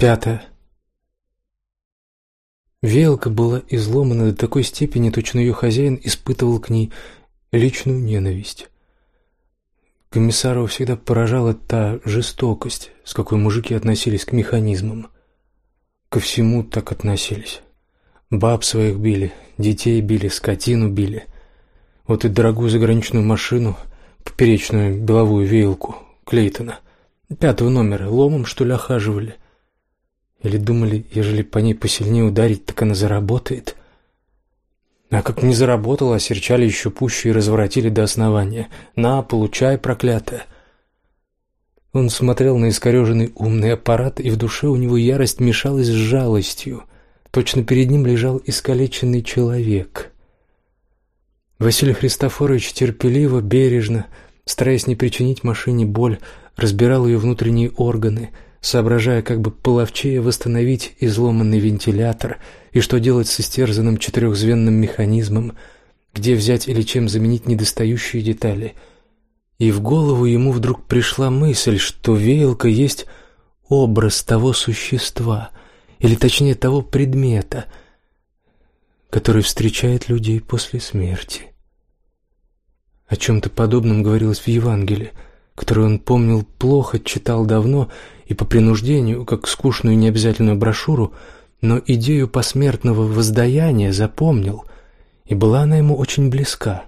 Пятое. Веялка была изломана до такой степени, точно ее хозяин испытывал к ней личную ненависть. Комиссарова всегда поражала та жестокость, с какой мужики относились к механизмам. Ко всему так относились. Баб своих били, детей били, скотину били. Вот и дорогую заграничную машину, поперечную беловую веялку Клейтона, пятого номера, ломом, что ли, охаживали — или думали, ежели по ней посильнее ударить, так она заработает? А как не заработала, осерчали еще пуще и разворотили до основания. «На, получай, проклятая!» Он смотрел на искореженный умный аппарат, и в душе у него ярость мешалась с жалостью. Точно перед ним лежал искалеченный человек. Василий Христофорович терпеливо, бережно, стараясь не причинить машине боль, разбирал ее внутренние органы — соображая, как бы половчее восстановить изломанный вентилятор и что делать с истерзанным четырехзвенным механизмом, где взять или чем заменить недостающие детали. И в голову ему вдруг пришла мысль, что веялка есть образ того существа, или точнее того предмета, который встречает людей после смерти. О чем-то подобном говорилось в Евангелии, которое он помнил плохо, читал давно и по принуждению, как скучную необязательную брошюру, но идею посмертного воздаяния запомнил, и была она ему очень близка.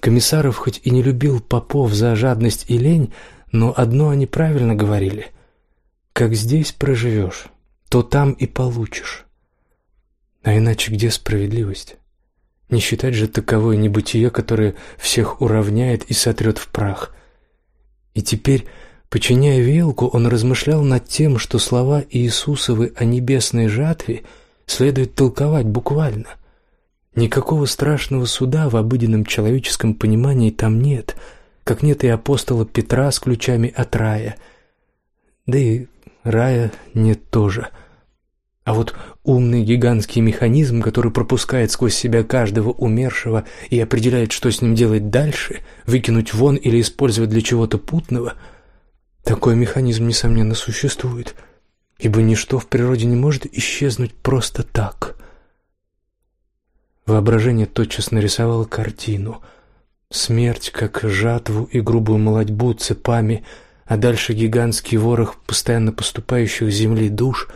Комиссаров хоть и не любил попов за жадность и лень, но одно они правильно говорили: как здесь проживешь, то там и получишь. А иначе где справедливость? Не считать же таковое небытие, которое всех уравняет и сотрет в прах. И теперь Подчиняя вилку, он размышлял над тем, что слова Иисусовы о небесной жатве следует толковать буквально. Никакого страшного суда в обыденном человеческом понимании там нет, как нет и апостола Петра с ключами от рая. Да и рая нет тоже. А вот умный гигантский механизм, который пропускает сквозь себя каждого умершего и определяет, что с ним делать дальше, выкинуть вон или использовать для чего-то путного — такой механизм, несомненно, существует, ибо ничто в природе не может исчезнуть просто так. Воображение тотчас нарисовало картину. Смерть, как жатву и грубую молодьбу цепами, а дальше гигантский ворох постоянно поступающих земли душ,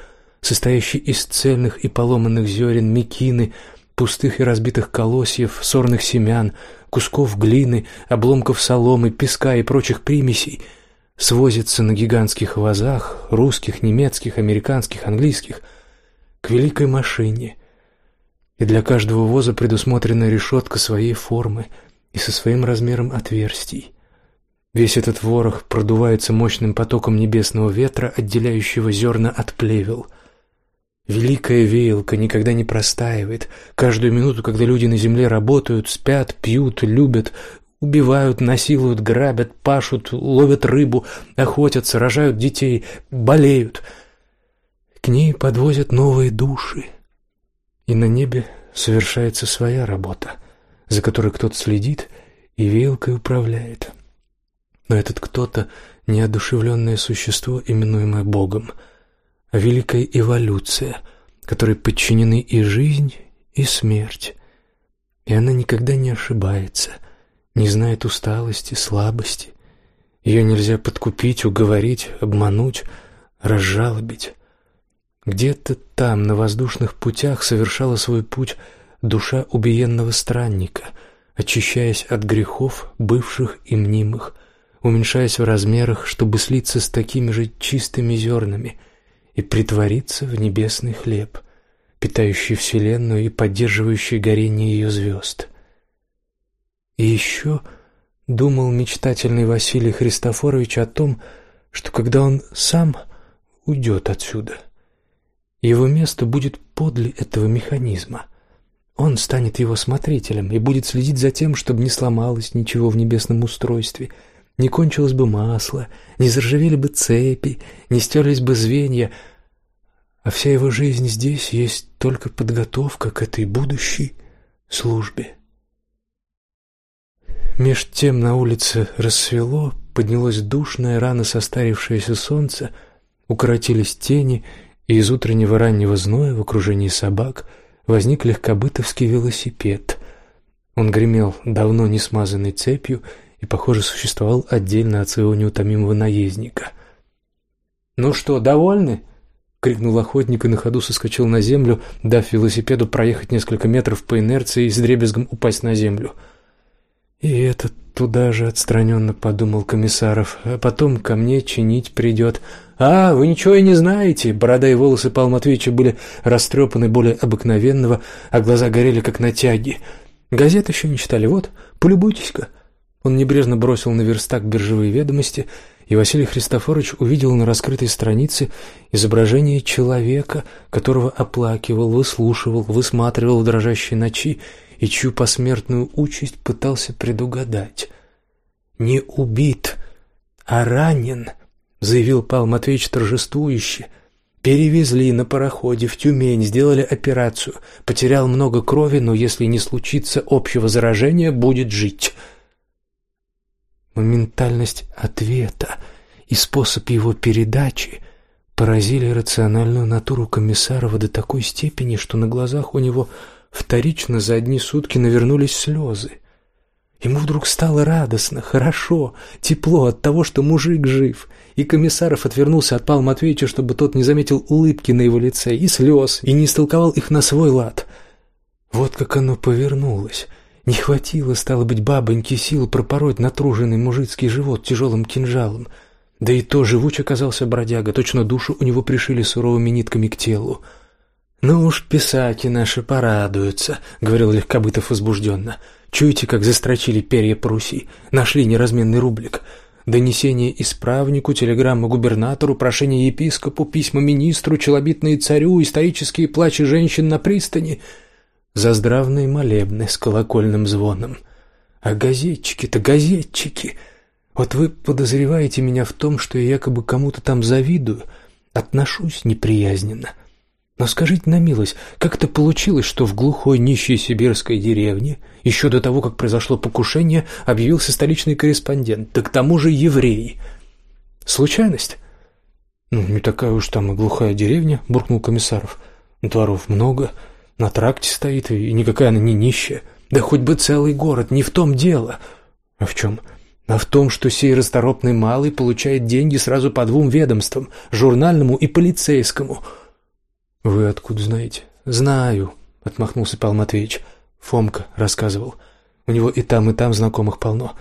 состоящий из цельных и поломанных зерен, мекины, пустых и разбитых колосьев, сорных семян, кусков глины, обломков соломы, песка и прочих примесей — свозится на гигантских вазах, русских, немецких, американских, английских, к великой машине. И для каждого воза предусмотрена решетка своей формы и со своим размером отверстий. Весь этот ворох продувается мощным потоком небесного ветра, отделяющего зерна от плевел. Великая веялка никогда не простаивает. Каждую минуту, когда люди на земле работают, спят, пьют, любят, Убивают, насилуют, грабят, пашут, ловят рыбу, охотятся, рожают детей, болеют. К ней подвозят новые души. И на небе совершается своя работа, за которой кто-то следит и вилкой управляет. Но этот кто-то — неодушевленное существо, именуемое Богом, великая эволюция, которой подчинены и жизнь, и смерть. И она никогда не ошибается — не знает усталости, слабости. Ее нельзя подкупить, уговорить, обмануть, разжалобить. Где-то там, на воздушных путях, совершала свой путь душа убиенного странника, очищаясь от грехов, бывших и мнимых, уменьшаясь в размерах, чтобы слиться с такими же чистыми зернами и притвориться в небесный хлеб, питающий вселенную и поддерживающий горение ее звезд. И еще думал мечтательный Василий Христофорович о том, что когда он сам уйдет отсюда, его место будет подле этого механизма. Он станет его смотрителем и будет следить за тем, чтобы не сломалось ничего в небесном устройстве, не кончилось бы масло, не заржавели бы цепи, не стерлись бы звенья, а вся его жизнь здесь есть только подготовка к этой будущей службе. Меж тем на улице рассвело, поднялось душное, рано состарившееся солнце, укоротились тени, и из утреннего раннего зноя в окружении собак возник легкобытовский велосипед. Он гремел давно не смазанной цепью и, похоже, существовал отдельно от своего неутомимого наездника. «Ну что, довольны?» — крикнул охотник и на ходу соскочил на землю, дав велосипеду проехать несколько метров по инерции и с дребезгом упасть на землю. «И этот туда же отстраненно подумал комиссаров, а потом ко мне чинить придет. «А, вы ничего и не знаете!» Борода и волосы Павла Матвеевича были растрепаны более обыкновенного, а глаза горели, как на тяге. «Газет еще не читали, вот, полюбуйтесь-ка!» Он небрежно бросил на верстак биржевые ведомости, и Василий Христофорович увидел на раскрытой странице изображение человека, которого оплакивал, выслушивал, высматривал в дрожащей ночи и чью посмертную участь пытался предугадать. «Не убит, а ранен», — заявил Павел Матвеевич торжествующе. «Перевезли на пароходе в Тюмень, сделали операцию. Потерял много крови, но если не случится общего заражения, будет жить». Моментальность ответа и способ его передачи поразили рациональную натуру Комиссарова до такой степени, что на глазах у него вторично за одни сутки навернулись слезы. Ему вдруг стало радостно, хорошо, тепло от того, что мужик жив, и Комиссаров отвернулся от Павла Матвеевича, чтобы тот не заметил улыбки на его лице и слез, и не истолковал их на свой лад. Вот как оно повернулось. Не хватило, стало быть, бабоньки сил пропороть натруженный мужицкий живот тяжелым кинжалом. Да и то живуч оказался бродяга, точно душу у него пришили суровыми нитками к телу. «Ну уж писаки наши порадуются», — говорил Легкобытов возбужденно. «Чуете, как застрочили перья по Руси? Нашли неразменный рублик. Донесение исправнику, телеграмма губернатору, прошение епископу, письма министру, челобитные царю, исторические плачи женщин на пристани — за здравные молебны с колокольным звоном. А газетчики-то газетчики. Вот вы подозреваете меня в том, что я якобы кому-то там завидую, отношусь неприязненно. Но скажите на милость, как это получилось, что в глухой нищей сибирской деревне, еще до того, как произошло покушение, объявился столичный корреспондент, да к тому же еврей? Случайность? Ну, не такая уж там и глухая деревня, буркнул Комиссаров. Дворов много, — на тракте стоит, и никакая она не нищая. Да хоть бы целый город, не в том дело. А в чем? А в том, что сей расторопный малый получает деньги сразу по двум ведомствам, журнальному и полицейскому. Вы откуда знаете? Знаю, отмахнулся Павел Матвеевич. Фомка рассказывал. У него и там, и там знакомых полно.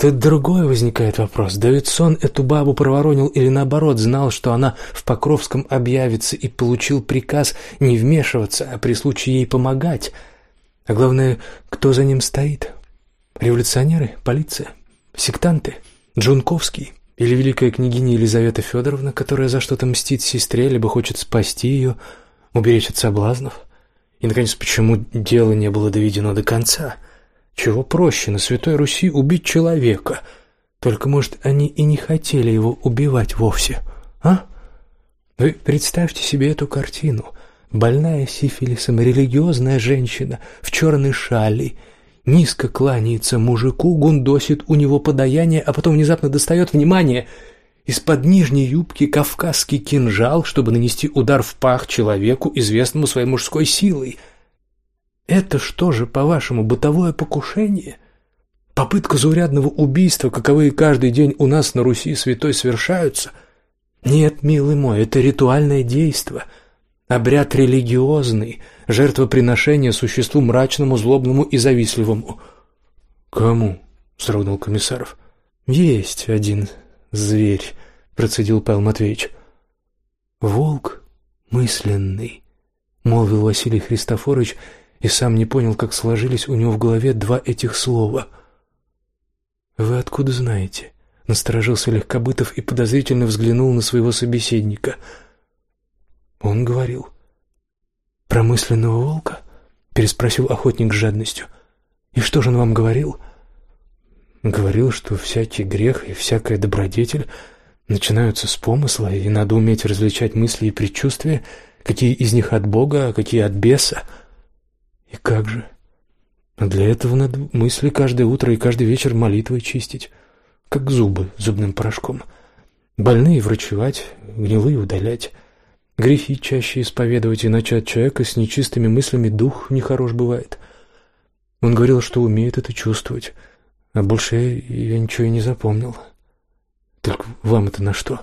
Тут другой возникает вопрос. Давидсон эту бабу проворонил или наоборот знал, что она в Покровском объявится и получил приказ не вмешиваться, а при случае ей помогать. А главное, кто за ним стоит? Революционеры, полиция, сектанты, Джунковский или великая княгиня Елизавета Федоровна, которая за что-то мстит сестре, либо хочет спасти ее, уберечь от соблазнов? И, наконец, почему дело не было доведено до конца — чего проще на Святой Руси убить человека? Только, может, они и не хотели его убивать вовсе, а? Вы представьте себе эту картину. Больная сифилисом религиозная женщина в черной шали низко кланяется мужику, гундосит у него подаяние, а потом внезапно достает, внимание, из-под нижней юбки кавказский кинжал, чтобы нанести удар в пах человеку, известному своей мужской силой – это что же, по-вашему, бытовое покушение? Попытка заурядного убийства, каковые каждый день у нас на Руси святой совершаются? Нет, милый мой, это ритуальное действо, обряд религиозный, жертвоприношение существу мрачному, злобному и завистливому. Кому? сравнил комиссаров. Есть один зверь, процедил Павел Матвеевич. Волк мысленный, молвил Василий Христофорович и сам не понял, как сложились у него в голове два этих слова. «Вы откуда знаете?» — насторожился Легкобытов и подозрительно взглянул на своего собеседника. «Он говорил». «Промысленного волка?» — переспросил охотник с жадностью. «И что же он вам говорил?» «Говорил, что всякий грех и всякая добродетель начинаются с помысла, и надо уметь различать мысли и предчувствия, какие из них от Бога, а какие от беса». И как же? А для этого надо мысли каждое утро и каждый вечер молитвой чистить, как зубы зубным порошком. Больные врачевать, гнилые удалять. Грехи чаще исповедовать, иначе от человека с нечистыми мыслями дух нехорош бывает. Он говорил, что умеет это чувствовать, а больше я, я ничего и не запомнил. Только вам это на что?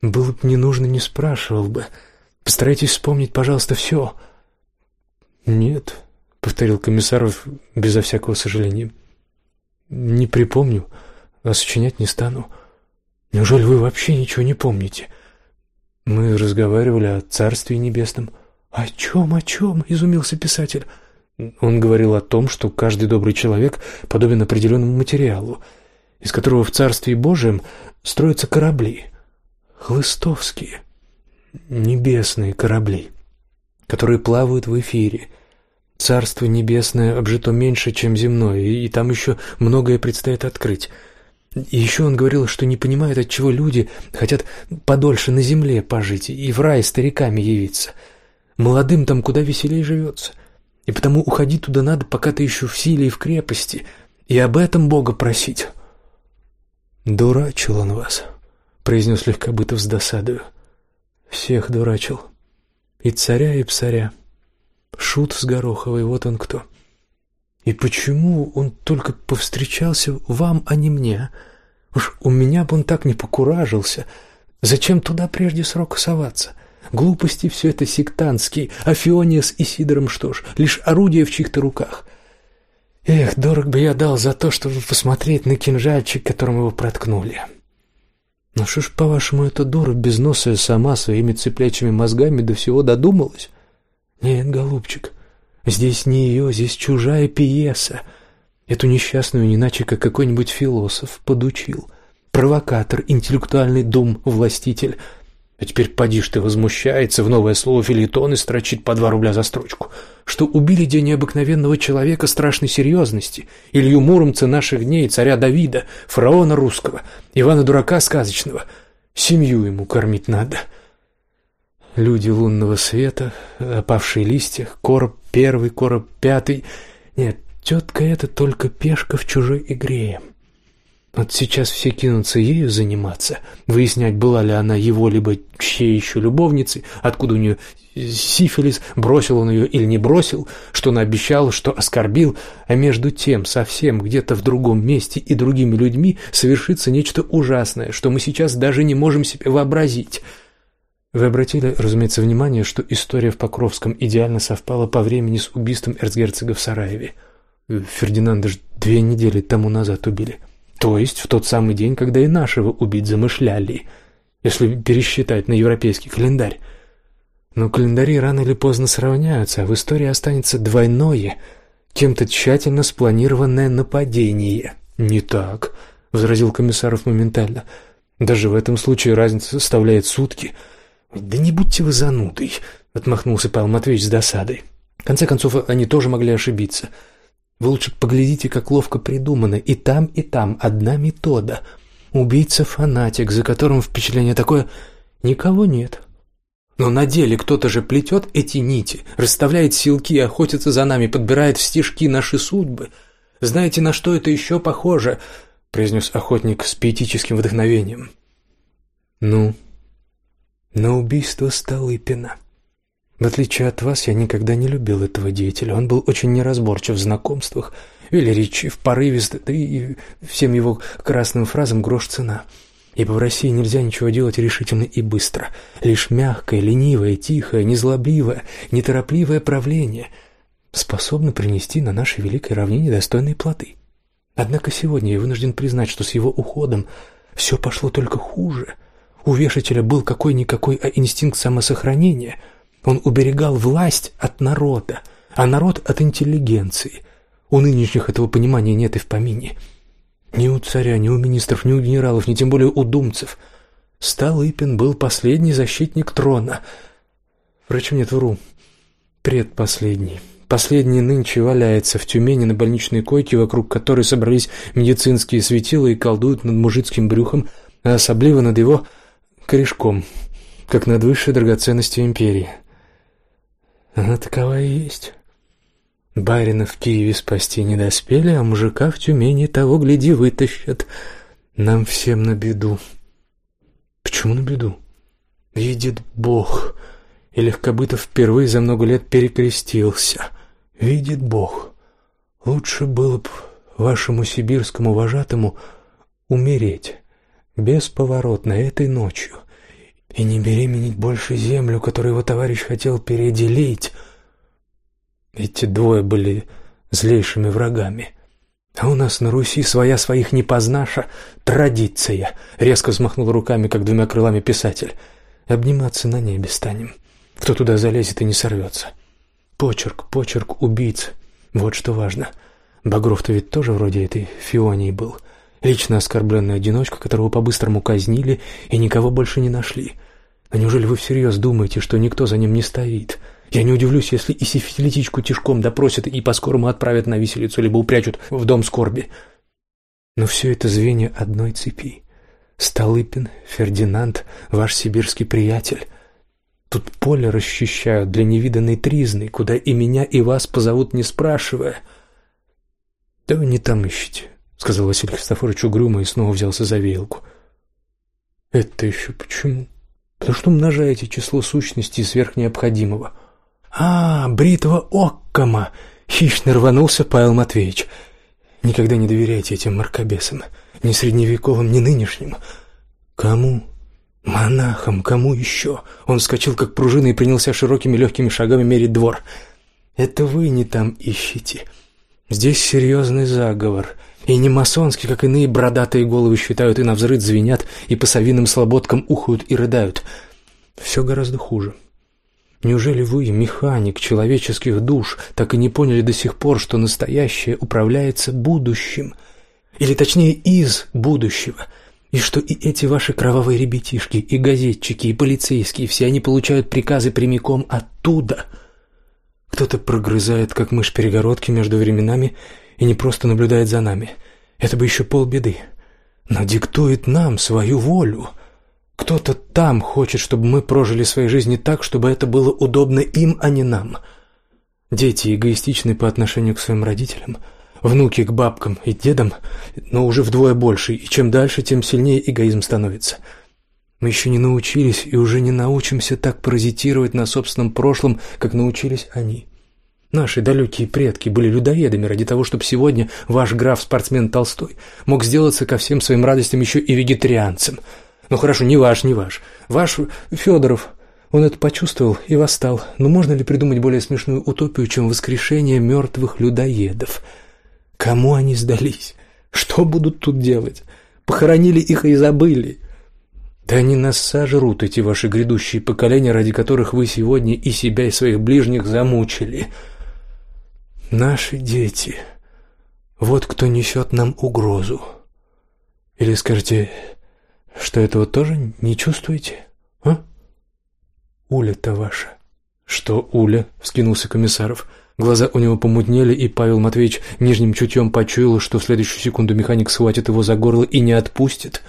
Было бы не нужно, не спрашивал бы. Постарайтесь вспомнить, пожалуйста, все. Нет, — повторил Комиссаров безо всякого сожаления. «Не припомню, а сочинять не стану. Неужели вы вообще ничего не помните? Мы разговаривали о Царстве Небесном». «О чем, о чем?» — изумился писатель. Он говорил о том, что каждый добрый человек подобен определенному материалу, из которого в Царстве Божьем строятся корабли. Хлыстовские, небесные корабли, которые плавают в эфире, Царство небесное обжито меньше, чем земное, и там еще многое предстоит открыть. И еще он говорил, что не понимает, от чего люди хотят подольше на земле пожить и в рай стариками явиться. Молодым там куда веселее живется. И потому уходить туда надо, пока ты еще в силе и в крепости, и об этом Бога просить. «Дурачил он вас», — произнес Легкобытов с досадою. «Всех дурачил. И царя, и псаря». Шут с Гороховой, вот он кто. И почему он только повстречался вам, а не мне? Уж у меня бы он так не покуражился. Зачем туда прежде срока соваться? Глупости все это сектантские, а Фиония с Исидором что ж, лишь орудие в чьих-то руках. Эх, дорог бы я дал за то, чтобы посмотреть на кинжальчик, которым его проткнули. Ну что ж, по-вашему, эта дура безносая сама своими цыплячьими мозгами до всего додумалась? Нет, голубчик, здесь не ее, здесь чужая пьеса. Эту несчастную не иначе, как какой-нибудь философ подучил. Провокатор, интеллектуальный дум, властитель. А теперь поди ты возмущается, в новое слово филитон и строчит по два рубля за строчку. Что убили день необыкновенного человека страшной серьезности, Илью Муромца наших дней, царя Давида, фараона русского, Ивана Дурака сказочного. Семью ему кормить надо. — люди лунного света, опавшие листья, короб первый, короб пятый. Нет, тетка эта только пешка в чужой игре. Вот сейчас все кинутся ею заниматься, выяснять, была ли она его, либо чьей еще любовницей, откуда у нее сифилис, бросил он ее или не бросил, что он обещал, что оскорбил, а между тем совсем где-то в другом месте и другими людьми совершится нечто ужасное, что мы сейчас даже не можем себе вообразить — вы обратили, разумеется, внимание, что история в Покровском идеально совпала по времени с убийством эрцгерцога в Сараеве. Фердинанда же две недели тому назад убили. То есть в тот самый день, когда и нашего убить замышляли, если пересчитать на европейский календарь. Но календари рано или поздно сравняются, а в истории останется двойное, кем-то тщательно спланированное нападение. «Не так», — возразил Комиссаров моментально. «Даже в этом случае разница составляет сутки». «Да не будьте вы занудой», — отмахнулся Павел Матвеевич с досадой. «В конце концов, они тоже могли ошибиться. Вы лучше поглядите, как ловко придумано. И там, и там одна метода. Убийца-фанатик, за которым впечатление такое «никого нет». Но на деле кто-то же плетет эти нити, расставляет силки, охотится за нами, подбирает в стежки наши судьбы. Знаете, на что это еще похоже?» — произнес охотник с пиетическим вдохновением. «Ну?» На убийство Столыпина. В отличие от вас, я никогда не любил этого деятеля. Он был очень неразборчив в знакомствах, велеречив, порывист, да и всем его красным фразам грош цена. Ибо в России нельзя ничего делать решительно и быстро. Лишь мягкое, ленивое, тихое, незлобливое, неторопливое правление способно принести на нашей великой равнине достойные плоды. Однако сегодня я вынужден признать, что с его уходом все пошло только хуже — у вешателя был какой-никакой, а инстинкт самосохранения. Он уберегал власть от народа, а народ от интеллигенции. У нынешних этого понимания нет и в помине. Ни у царя, ни у министров, ни у генералов, ни тем более у думцев. Столыпин был последний защитник трона. Впрочем, нет, вру. Предпоследний. Последний нынче валяется в Тюмени на больничной койке, вокруг которой собрались медицинские светила и колдуют над мужицким брюхом, а особливо над его корешком, как над высшей драгоценностью империи. Она такова и есть. Барина в Киеве спасти не доспели, а мужика в Тюмени того, гляди, вытащат. Нам всем на беду. Почему на беду? Видит Бог. И Легкобытов впервые за много лет перекрестился. Видит Бог. Лучше было бы вашему сибирскому вожатому умереть бесповоротно этой ночью и не беременеть больше землю, которую его товарищ хотел переделить. Эти двое были злейшими врагами. А у нас на Руси своя своих не познаша, традиция. Резко взмахнул руками, как двумя крылами писатель. Обниматься на небе станем. Кто туда залезет и не сорвется. Почерк, почерк убийц. Вот что важно. Багров-то ведь тоже вроде этой Фионии был. Лично оскорбленный одиночка, которого по-быстрому казнили и никого больше не нашли. А неужели вы всерьез думаете, что никто за ним не стоит? Я не удивлюсь, если и сифилитичку тишком допросят и по-скорому отправят на виселицу, либо упрячут в дом скорби. Но все это звенья одной цепи. Столыпин, Фердинанд, ваш сибирский приятель. Тут поле расчищают для невиданной тризны, куда и меня, и вас позовут, не спрашивая. Да вы не там ищете, — сказал Василий Христофорович угрюмо и снова взялся за веялку. Это еще почему? Потому что умножаете число сущностей сверх необходимого. А, бритва Оккома! Хищно рванулся Павел Матвеевич. Никогда не доверяйте этим маркобесам, ни средневековым, ни нынешним. Кому? Монахам, кому еще? Он вскочил, как пружина, и принялся широкими легкими шагами мерить двор. Это вы не там ищете. Здесь серьезный заговор. И не масонский, как иные бородатые головы считают, и на взрыв звенят, и по совиным слободкам ухают и рыдают. Все гораздо хуже. Неужели вы, механик человеческих душ, так и не поняли до сих пор, что настоящее управляется будущим? Или точнее, из будущего – и что и эти ваши кровавые ребятишки, и газетчики, и полицейские, все они получают приказы прямиком оттуда. Кто-то прогрызает, как мышь, перегородки между временами и не просто наблюдает за нами. Это бы еще полбеды. Но диктует нам свою волю. Кто-то там хочет, чтобы мы прожили свои жизни так, чтобы это было удобно им, а не нам. Дети эгоистичны по отношению к своим родителям, внуки к бабкам и дедам, но уже вдвое больше, и чем дальше, тем сильнее эгоизм становится. Мы еще не научились и уже не научимся так паразитировать на собственном прошлом, как научились они. Наши далекие предки были людоедами ради того, чтобы сегодня ваш граф-спортсмен Толстой мог сделаться ко всем своим радостям еще и вегетарианцем. Ну хорошо, не ваш, не ваш. Ваш Федоров, он это почувствовал и восстал. Но можно ли придумать более смешную утопию, чем воскрешение мертвых людоедов? Кому они сдались? Что будут тут делать? Похоронили их и забыли. Да они нас сожрут, эти ваши грядущие поколения, ради которых вы сегодня и себя, и своих ближних замучили. Наши дети. Вот кто несет нам угрозу. Или скажете, что этого тоже не чувствуете, а? Уля-то ваша. Что Уля? Вскинулся Комиссаров. Глаза у него помутнели, и Павел Матвеевич нижним чутьем почуял, что в следующую секунду механик схватит его за горло и не отпустит.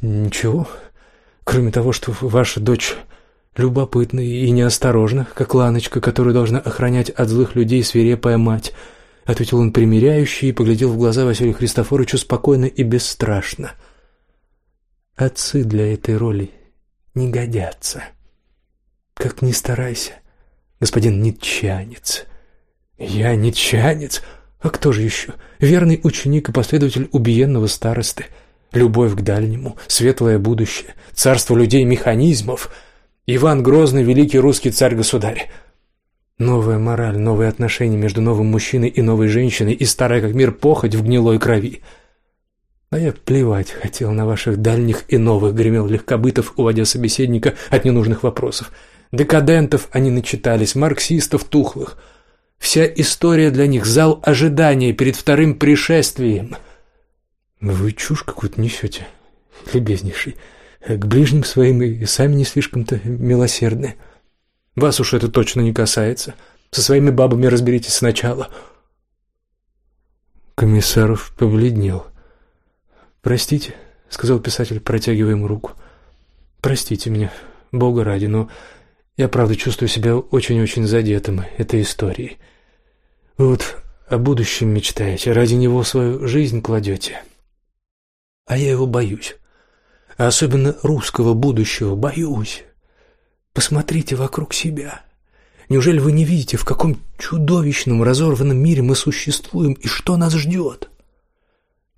Ничего, кроме того, что ваша дочь Любопытно и неосторожно, как Ланочка, которую должна охранять от злых людей свирепая мать, ответил он примиряюще и поглядел в глаза Василию Христофоровичу спокойно и бесстрашно. Отцы для этой роли не годятся. Как ни старайся, господин Нитчанец. Я Нитчанец? А кто же еще? Верный ученик и последователь убиенного старосты. Любовь к дальнему, светлое будущее, царство людей-механизмов — Иван Грозный, великий русский царь-государь. Новая мораль, новые отношения между новым мужчиной и новой женщиной и старая как мир похоть в гнилой крови. А я плевать хотел на ваших дальних и новых, гремел Легкобытов, уводя собеседника от ненужных вопросов. Декадентов они начитались, марксистов тухлых. Вся история для них — зал ожидания перед вторым пришествием. Вы чушь какую-то несете, любезнейший к ближним своим и сами не слишком-то милосердны. Вас уж это точно не касается. Со своими бабами разберитесь сначала. Комиссаров побледнел. «Простите», — сказал писатель, протягивая ему руку. «Простите меня, Бога ради, но я правда чувствую себя очень-очень задетым этой историей. Вы вот о будущем мечтаете, ради него свою жизнь кладете. А я его боюсь. А особенно русского будущего, боюсь. Посмотрите вокруг себя. Неужели вы не видите, в каком чудовищном разорванном мире мы существуем и что нас ждет?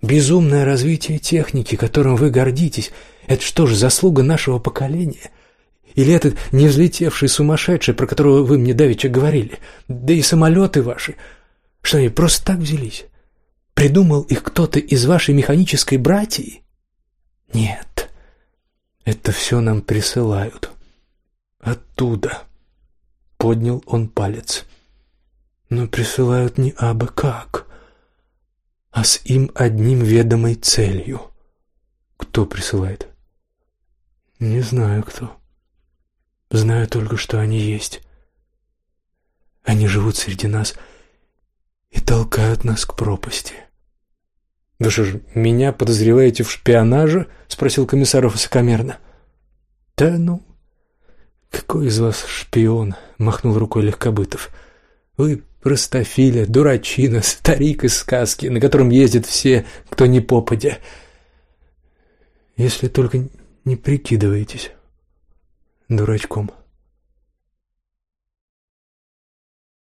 Безумное развитие техники, которым вы гордитесь, это что же, заслуга нашего поколения? Или этот не взлетевший сумасшедший, про которого вы мне давеча говорили? Да и самолеты ваши. Что они просто так взялись? Придумал их кто-то из вашей механической братьи? Нет, это все нам присылают. Оттуда. Поднял он палец. Но присылают не абы как, а с им одним ведомой целью. Кто присылает? Не знаю кто. Знаю только, что они есть. Они живут среди нас и толкают нас к пропасти. «Вы что ж, меня подозреваете в шпионаже?» — спросил комиссаров высокомерно. «Да ну, какой из вас шпион?» — махнул рукой Легкобытов. «Вы простофиля, дурачина, старик из сказки, на котором ездят все, кто не попадя. Если только не прикидываетесь дурачком».